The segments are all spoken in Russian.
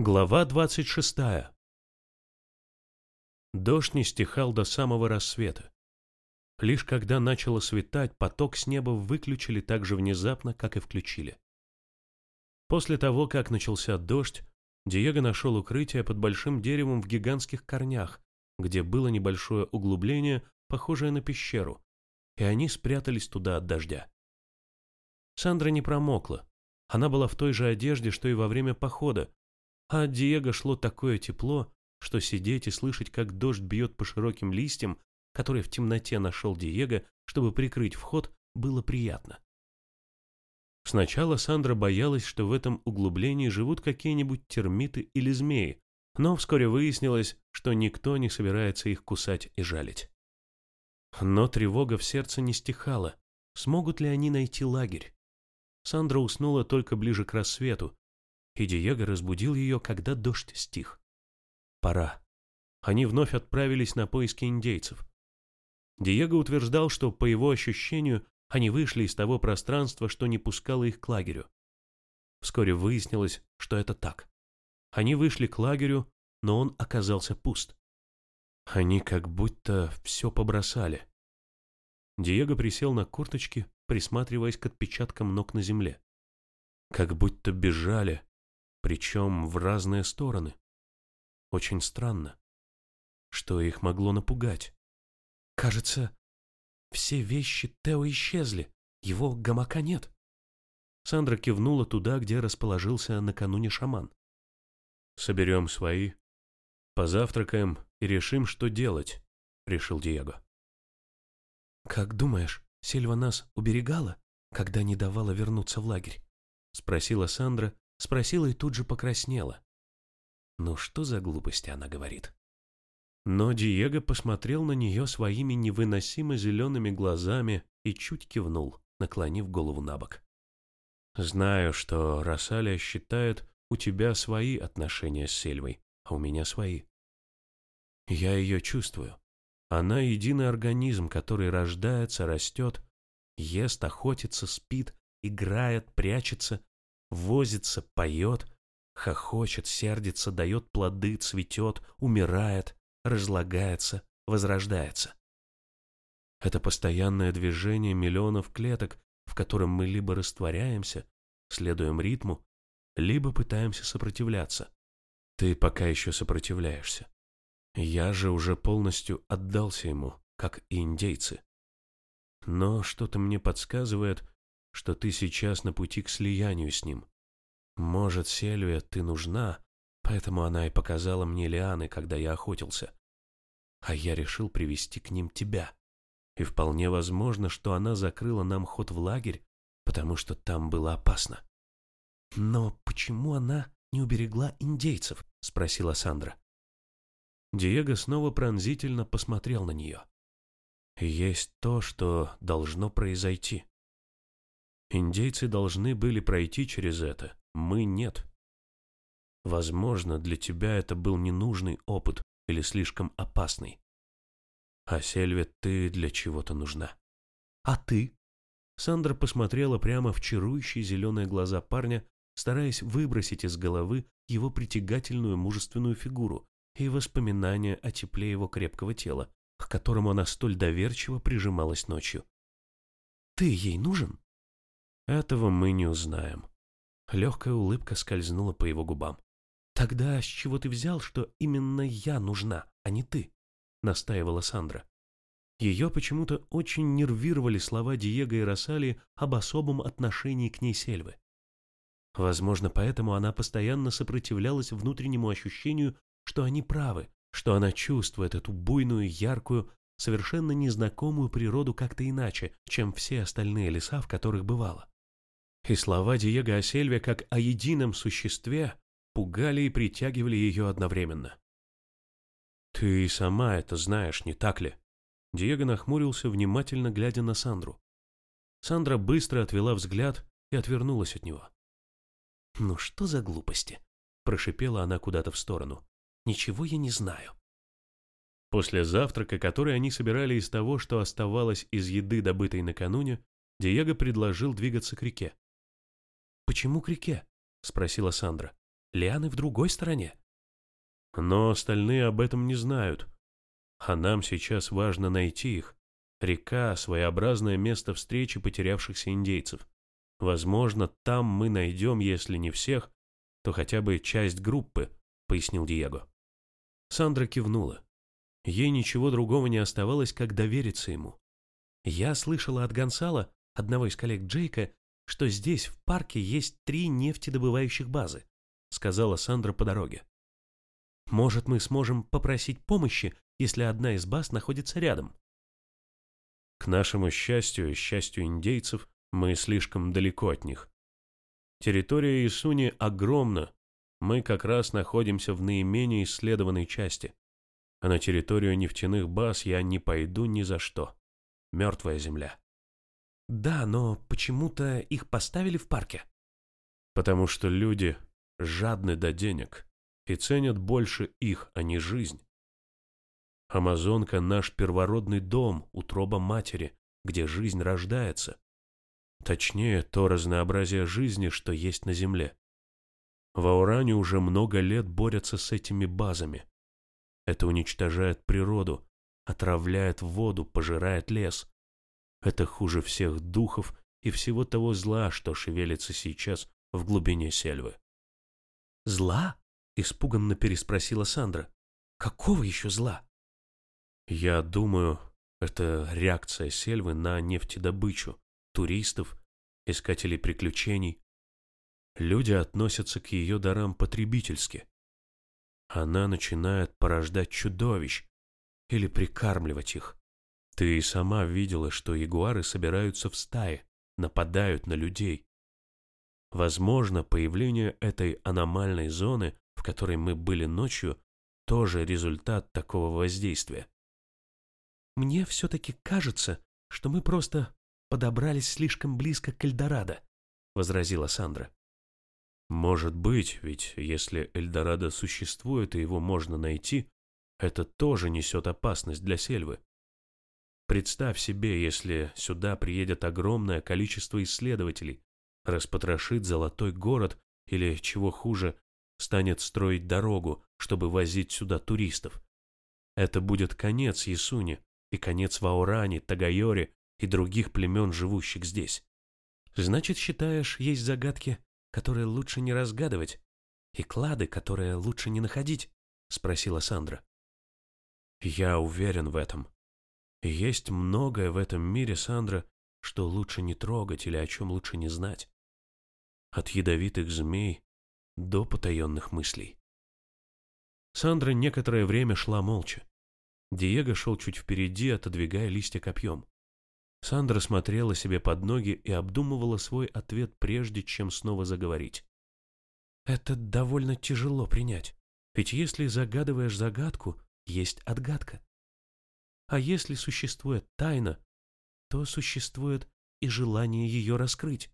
Глава 26. Дождь не стихал до самого рассвета. Лишь когда начало светать, поток с неба выключили так же внезапно, как и включили. После того, как начался дождь, Диего нашел укрытие под большим деревом в гигантских корнях, где было небольшое углубление, похожее на пещеру, и они спрятались туда от дождя. Сандра не промокла. Она была в той же одежде, что и во время похода, а от Диего шло такое тепло, что сидеть и слышать, как дождь бьет по широким листьям, которые в темноте нашел Диего, чтобы прикрыть вход, было приятно. Сначала Сандра боялась, что в этом углублении живут какие-нибудь термиты или змеи, но вскоре выяснилось, что никто не собирается их кусать и жалить. Но тревога в сердце не стихала. Смогут ли они найти лагерь? Сандра уснула только ближе к рассвету, и Диего разбудил ее, когда дождь стих. Пора. Они вновь отправились на поиски индейцев. Диего утверждал, что, по его ощущению, они вышли из того пространства, что не пускало их к лагерю. Вскоре выяснилось, что это так. Они вышли к лагерю, но он оказался пуст. Они как будто все побросали. Диего присел на курточки, присматриваясь к отпечаткам ног на земле. Как будто бежали, причем в разные стороны. Очень странно. Что их могло напугать? Кажется, все вещи Тео исчезли, его гамака нет. Сандра кивнула туда, где расположился накануне шаман. «Соберем свои, позавтракаем и решим, что делать», — решил Диего. «Как думаешь, Сильва нас уберегала, когда не давала вернуться в лагерь?» — спросила Сандра, Спросила и тут же покраснела. Ну что за глупости она говорит? Но Диего посмотрел на нее своими невыносимо зелеными глазами и чуть кивнул, наклонив голову на бок. «Знаю, что Росалия считает, у тебя свои отношения с Сельвой, а у меня свои. Я ее чувствую. Она единый организм, который рождается, растет, ест, охотится, спит, играет, прячется, возится, поет, хохочет, сердится, дает плоды, цветет, умирает, разлагается, возрождается. Это постоянное движение миллионов клеток, в котором мы либо растворяемся, следуем ритму, либо пытаемся сопротивляться. Ты пока еще сопротивляешься. Я же уже полностью отдался ему, как и индейцы. Но что-то мне подсказывает, что ты сейчас на пути к слиянию с ним. Может, Сельвия, ты нужна, поэтому она и показала мне лианы, когда я охотился. А я решил привести к ним тебя. И вполне возможно, что она закрыла нам ход в лагерь, потому что там было опасно. Но почему она не уберегла индейцев? Спросила Сандра. Диего снова пронзительно посмотрел на нее. Есть то, что должно произойти. Индейцы должны были пройти через это, мы нет. Возможно, для тебя это был ненужный опыт или слишком опасный. А Сельве ты для чего-то нужна. А ты? Сандра посмотрела прямо в чарующие зеленые глаза парня, стараясь выбросить из головы его притягательную мужественную фигуру и воспоминания о тепле его крепкого тела, к которому она столь доверчиво прижималась ночью. «Ты ей нужен?» Этого мы не узнаем. Легкая улыбка скользнула по его губам. «Тогда с чего ты взял, что именно я нужна, а не ты?» — настаивала Сандра. Ее почему-то очень нервировали слова Диего и Росали об особом отношении к ней Сельвы. Возможно, поэтому она постоянно сопротивлялась внутреннему ощущению, что они правы, что она чувствует эту буйную, яркую, совершенно незнакомую природу как-то иначе, чем все остальные леса, в которых бывала и слова Диего о Сельве как о едином существе пугали и притягивали ее одновременно. «Ты сама это знаешь, не так ли?» Диего нахмурился, внимательно глядя на Сандру. Сандра быстро отвела взгляд и отвернулась от него. «Ну что за глупости?» – прошипела она куда-то в сторону. «Ничего я не знаю». После завтрака, который они собирали из того, что оставалось из еды, добытой накануне, Диего предложил двигаться к реке. «Почему к реке?» — спросила Сандра. Лианы в другой стороне. Но остальные об этом не знают. А нам сейчас важно найти их. Река — своеобразное место встречи потерявшихся индейцев. Возможно, там мы найдем, если не всех, то хотя бы часть группы, пояснил Диего. Сандра кивнула. Ей ничего другого не оставалось, как довериться ему. Я слышала от Гонсала, одного из коллег Джейка, что здесь, в парке, есть три нефтедобывающих базы, сказала Сандра по дороге. Может, мы сможем попросить помощи, если одна из баз находится рядом? К нашему счастью и счастью индейцев, мы слишком далеко от них. Территория Исуни огромна. Мы как раз находимся в наименее исследованной части. А на территорию нефтяных баз я не пойду ни за что. Мертвая земля. Да, но почему-то их поставили в парке. Потому что люди жадны до денег и ценят больше их, а не жизнь. Амазонка — наш первородный дом, утроба матери, где жизнь рождается. Точнее, то разнообразие жизни, что есть на Земле. В Ауране уже много лет борются с этими базами. Это уничтожает природу, отравляет воду, пожирает лес. Это хуже всех духов и всего того зла, что шевелится сейчас в глубине сельвы. «Зла?» — испуганно переспросила Сандра. «Какого еще зла?» «Я думаю, это реакция сельвы на нефтедобычу, туристов, искателей приключений. Люди относятся к ее дарам потребительски. Она начинает порождать чудовищ или прикармливать их. Ты и сама видела, что ягуары собираются в стаи, нападают на людей. Возможно, появление этой аномальной зоны, в которой мы были ночью, тоже результат такого воздействия. Мне все-таки кажется, что мы просто подобрались слишком близко к Эльдорадо», — возразила Сандра. «Может быть, ведь если Эльдорадо существует и его можно найти, это тоже несет опасность для сельвы. Представь себе, если сюда приедет огромное количество исследователей, распотрошит золотой город или, чего хуже, станет строить дорогу, чтобы возить сюда туристов. Это будет конец Ясуни и конец Ваурани, Тагайоре и других племен, живущих здесь. Значит, считаешь, есть загадки, которые лучше не разгадывать, и клады, которые лучше не находить? Спросила Сандра. Я уверен в этом. Есть многое в этом мире, Сандра, что лучше не трогать или о чем лучше не знать. От ядовитых змей до потаенных мыслей. Сандра некоторое время шла молча. Диего шел чуть впереди, отодвигая листья копьем. Сандра смотрела себе под ноги и обдумывала свой ответ, прежде чем снова заговорить. «Это довольно тяжело принять. Ведь если загадываешь загадку, есть отгадка. А если существует тайна, то существует и желание ее раскрыть».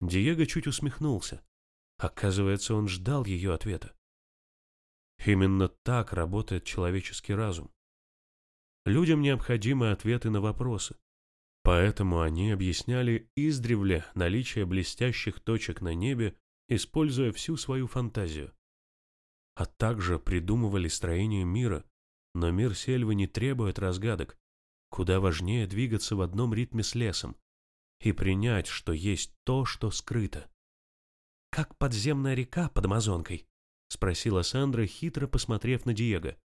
Диего чуть усмехнулся. Оказывается, он ждал ее ответа. Именно так работает человеческий разум. Людям необходимы ответы на вопросы. Поэтому они объясняли издревле наличие блестящих точек на небе, используя всю свою фантазию. А также придумывали строение мира, но мир сельвы не требует разгадок. Куда важнее двигаться в одном ритме с лесом и принять, что есть то, что скрыто. Как подземная река под Амазонкой, — спросила Сандра, хитро посмотрев на Диего.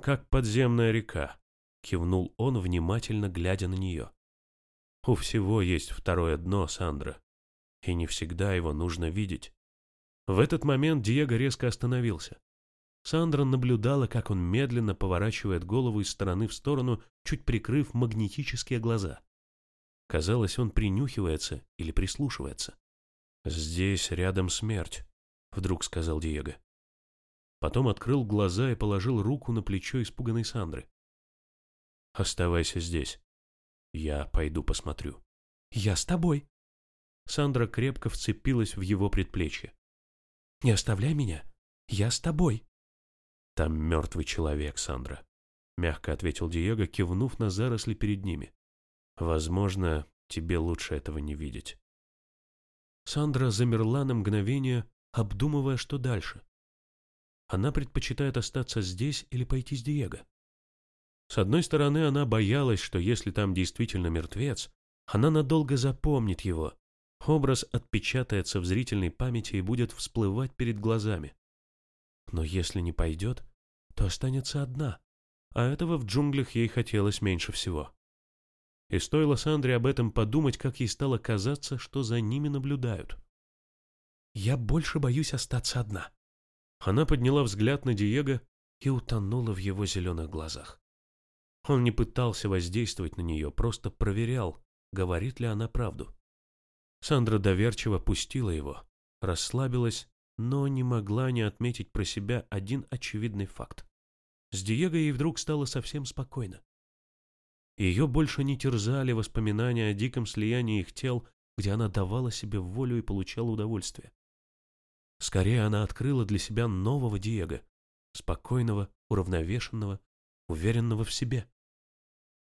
«Как подземная река», — кивнул он, внимательно глядя на нее. «У всего есть второе дно, Сандра, и не всегда его нужно видеть». В этот момент Диего резко остановился. Сандра наблюдала, как он медленно поворачивает голову из стороны в сторону, чуть прикрыв магнетические глаза. Казалось, он принюхивается или прислушивается. «Здесь рядом смерть», вдруг сказал Диего. Потом открыл глаза и положил руку на плечо испуганной Сандры. «Оставайся здесь. Я пойду посмотрю». «Я с тобой». Сандра крепко вцепилась в его предплечье. «Не оставляй меня. Я с тобой». «Там мертвый человек, Сандра», — мягко ответил Диего, кивнув на заросли перед ними. «Возможно, тебе лучше этого не видеть». Сандра замерла на мгновение, обдумывая, что дальше. Она предпочитает остаться здесь или пойти с Диего. С одной стороны, она боялась, что если там действительно мертвец, она надолго запомнит его. Образ отпечатается в зрительной памяти и будет всплывать перед глазами. Но если не пойдет, то останется одна, а этого в джунглях ей хотелось меньше всего. И стоило Сандре об этом подумать, как ей стало казаться, что за ними наблюдают. «Я больше боюсь остаться одна». Она подняла взгляд на Диего и утонула в его зеленых глазах. Он не пытался воздействовать на нее, просто проверял, говорит ли она правду. Сандра доверчиво пустила его, расслабилась, но не могла не отметить про себя один очевидный факт. С Диего ей вдруг стало совсем спокойно. Ее больше не терзали воспоминания о диком слиянии их тел, где она давала себе волю и получала удовольствие. Скорее она открыла для себя нового Диего, спокойного, уравновешенного, уверенного в себе.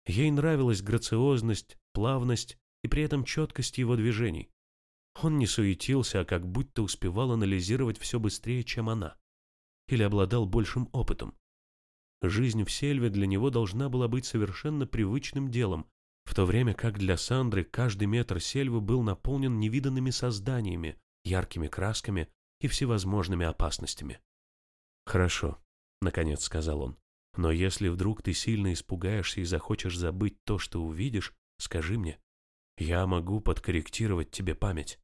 Ей нравилась грациозность, плавность и при этом четкость его движений. Он не суетился, а как будто успевал анализировать все быстрее, чем она. Или обладал большим опытом. Жизнь в сельве для него должна была быть совершенно привычным делом, в то время как для Сандры каждый метр сельвы был наполнен невиданными созданиями, яркими красками и всевозможными опасностями. «Хорошо», — наконец сказал он. «Но если вдруг ты сильно испугаешься и захочешь забыть то, что увидишь, скажи мне. Я могу подкорректировать тебе память».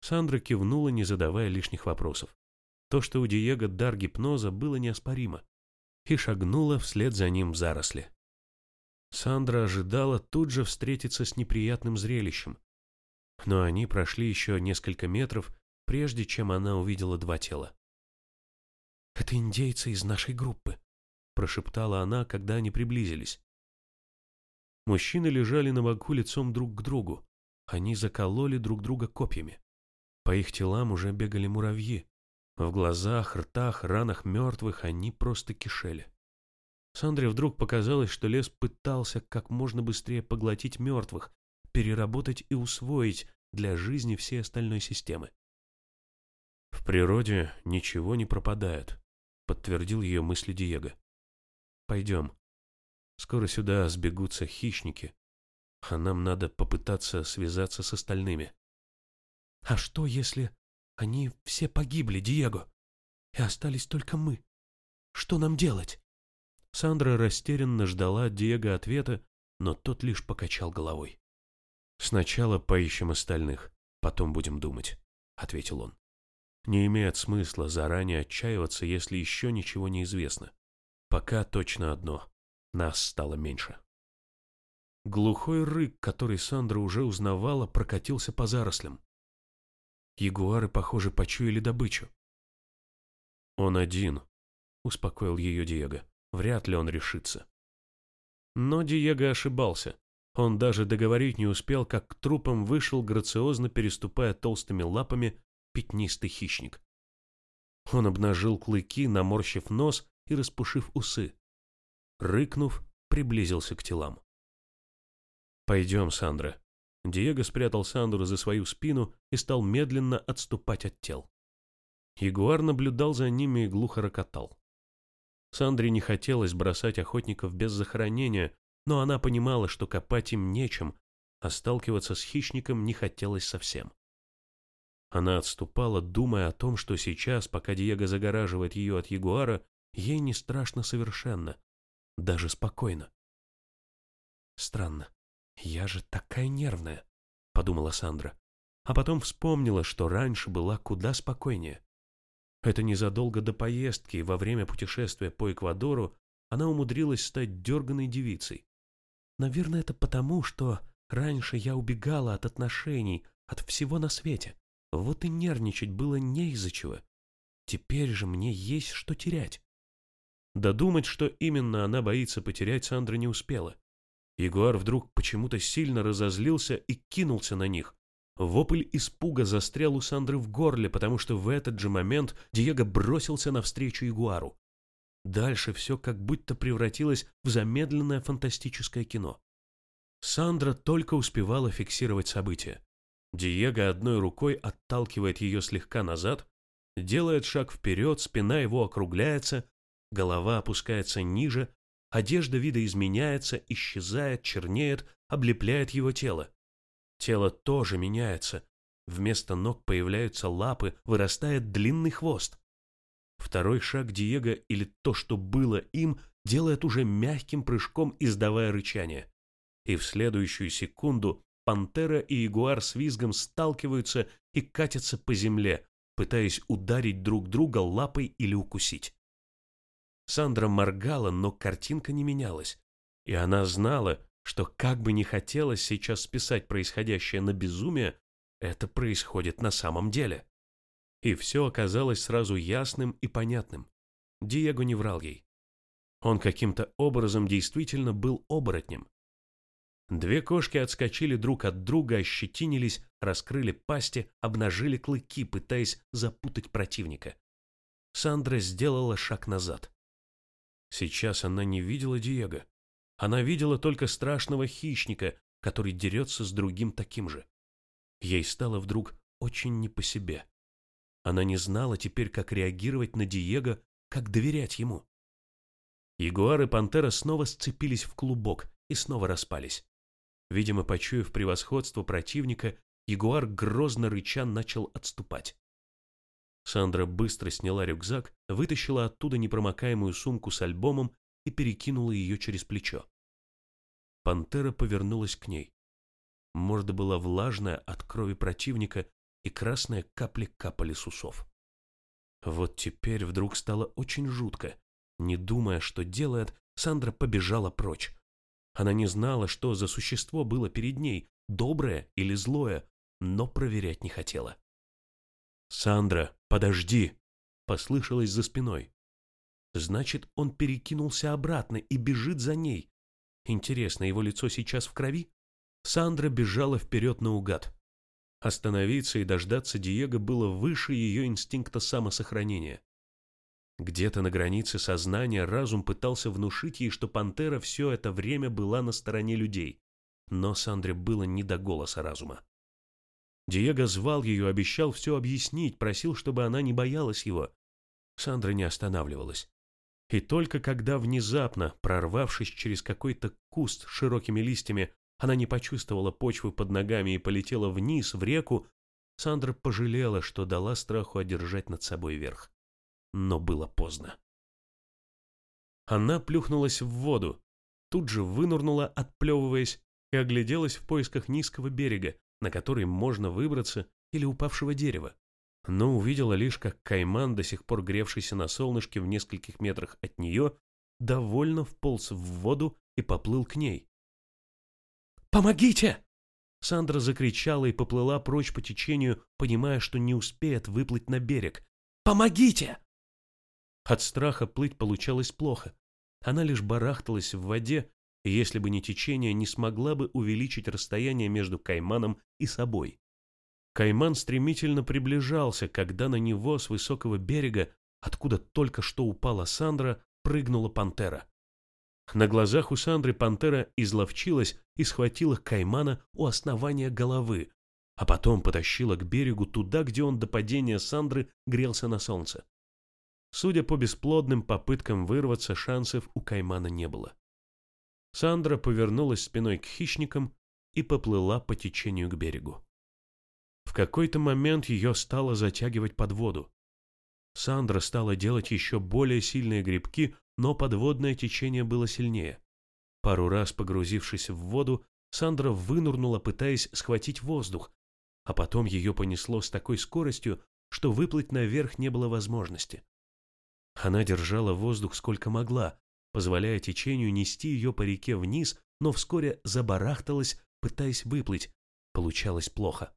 Сандра кивнула, не задавая лишних вопросов. То, что у Диего дар гипноза, было неоспоримо и шагнула вслед за ним в заросли. Сандра ожидала тут же встретиться с неприятным зрелищем, но они прошли еще несколько метров, прежде чем она увидела два тела. «Это индейцы из нашей группы», — прошептала она, когда они приблизились. Мужчины лежали на боку лицом друг к другу. Они закололи друг друга копьями. По их телам уже бегали муравьи, в глазах, ртах, ранах мертвых они просто кишели. Сандре вдруг показалось, что лес пытался как можно быстрее поглотить мертвых, переработать и усвоить для жизни всей остальной системы. «В природе ничего не пропадает», — подтвердил ее мысли Диего. «Пойдем. Скоро сюда сбегутся хищники, а нам надо попытаться связаться с остальными». «А что, если они все погибли, Диего. И остались только мы. Что нам делать? Сандра растерянно ждала от Диего ответа, но тот лишь покачал головой. «Сначала поищем остальных, потом будем думать», — ответил он. «Не имеет смысла заранее отчаиваться, если еще ничего не известно. Пока точно одно — нас стало меньше». Глухой рык, который Сандра уже узнавала, прокатился по зарослям. Ягуары, похоже, почуяли добычу. «Он один», — успокоил ее Диего. «Вряд ли он решится». Но Диего ошибался. Он даже договорить не успел, как к трупам вышел, грациозно переступая толстыми лапами, пятнистый хищник. Он обнажил клыки, наморщив нос и распушив усы. Рыкнув, приблизился к телам. «Пойдем, Сандра», Диего спрятал Сандру за свою спину и стал медленно отступать от тел. Ягуар наблюдал за ними и глухо рокотал. Сандре не хотелось бросать охотников без захоронения, но она понимала, что копать им нечем, а сталкиваться с хищником не хотелось совсем. Она отступала, думая о том, что сейчас, пока Диего загораживает ее от ягуара, ей не страшно совершенно, даже спокойно. Странно. «Я же такая нервная», — подумала Сандра. А потом вспомнила, что раньше была куда спокойнее. Это незадолго до поездки, во время путешествия по Эквадору, она умудрилась стать дерганой девицей. Наверное, это потому, что раньше я убегала от отношений, от всего на свете. Вот и нервничать было не из-за чего. Теперь же мне есть что терять. Додумать, что именно она боится потерять, Сандра не успела. Ягуар вдруг почему-то сильно разозлился и кинулся на них. Вопль испуга застрял у Сандры в горле, потому что в этот же момент Диего бросился навстречу Ягуару. Дальше все как будто превратилось в замедленное фантастическое кино. Сандра только успевала фиксировать события. Диего одной рукой отталкивает ее слегка назад, делает шаг вперед, спина его округляется, голова опускается ниже, одежда вида изменяется, исчезает, чернеет, облепляет его тело. Тело тоже меняется. Вместо ног появляются лапы, вырастает длинный хвост. Второй шаг Диего, или то, что было им, делает уже мягким прыжком, издавая рычание. И в следующую секунду пантера и ягуар с визгом сталкиваются и катятся по земле, пытаясь ударить друг друга лапой или укусить. Сандра моргала, но картинка не менялась, и она знала, что как бы не хотелось сейчас списать происходящее на безумие, это происходит на самом деле. И все оказалось сразу ясным и понятным. Диего не врал ей. Он каким-то образом действительно был оборотнем. Две кошки отскочили друг от друга, ощетинились, раскрыли пасти, обнажили клыки, пытаясь запутать противника. Сандра сделала шаг назад. Сейчас она не видела Диего. Она видела только страшного хищника, который дерется с другим таким же. Ей стало вдруг очень не по себе. Она не знала теперь, как реагировать на Диего, как доверять ему. Ягуар и пантера снова сцепились в клубок и снова распались. Видимо, почуяв превосходство противника, ягуар грозно рыча начал отступать. Сандра быстро сняла рюкзак, вытащила оттуда непромокаемую сумку с альбомом и перекинула ее через плечо. Пантера повернулась к ней. Морда была влажная от крови противника, и красные капли капали с усов. Вот теперь вдруг стало очень жутко. Не думая, что делает, Сандра побежала прочь. Она не знала, что за существо было перед ней, доброе или злое, но проверять не хотела. «Сандра, подожди!» — послышалось за спиной. Значит, он перекинулся обратно и бежит за ней. Интересно, его лицо сейчас в крови? Сандра бежала вперед наугад. Остановиться и дождаться Диего было выше ее инстинкта самосохранения. Где-то на границе сознания разум пытался внушить ей, что пантера все это время была на стороне людей. Но Сандре было не до голоса разума. Диего звал ее, обещал все объяснить, просил, чтобы она не боялась его. Сандра не останавливалась. И только когда внезапно, прорвавшись через какой-то куст с широкими листьями, она не почувствовала почвы под ногами и полетела вниз, в реку, Сандра пожалела, что дала страху одержать над собой верх но было поздно. Она плюхнулась в воду, тут же вынурнула, отплевываясь, и огляделась в поисках низкого берега, на который можно выбраться, или упавшего дерева. Но увидела лишь, как кайман, до сих пор гревшийся на солнышке в нескольких метрах от нее, довольно вполз в воду и поплыл к ней. «Помогите!» Сандра закричала и поплыла прочь по течению, понимая, что не успеет выплыть на берег. «Помогите!» От страха плыть получалось плохо. Она лишь барахталась в воде, если бы не течение, не смогла бы увеличить расстояние между Кайманом и собой. Кайман стремительно приближался, когда на него с высокого берега, откуда только что упала Сандра, прыгнула пантера. На глазах у Сандры пантера изловчилась и схватила Каймана у основания головы, а потом потащила к берегу туда, где он до падения Сандры грелся на солнце. Судя по бесплодным попыткам вырваться, шансов у Каймана не было. Сандра повернулась спиной к хищникам и поплыла по течению к берегу. В какой-то момент ее стало затягивать под воду. Сандра стала делать еще более сильные грибки, но подводное течение было сильнее. Пару раз погрузившись в воду, Сандра вынурнула, пытаясь схватить воздух, а потом ее понесло с такой скоростью, что выплыть наверх не было возможности. Она держала воздух сколько могла, позволяя течению нести ее по реке вниз, но вскоре забарахталась, пытаясь выплыть. Получалось плохо.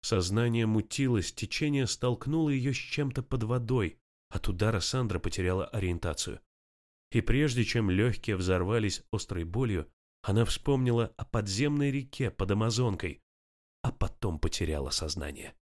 Сознание мутилось, течение столкнуло ее с чем-то под водой. От удара Сандра потеряла ориентацию. И прежде чем легкие взорвались острой болью, она вспомнила о подземной реке под Амазонкой, а потом потеряла сознание.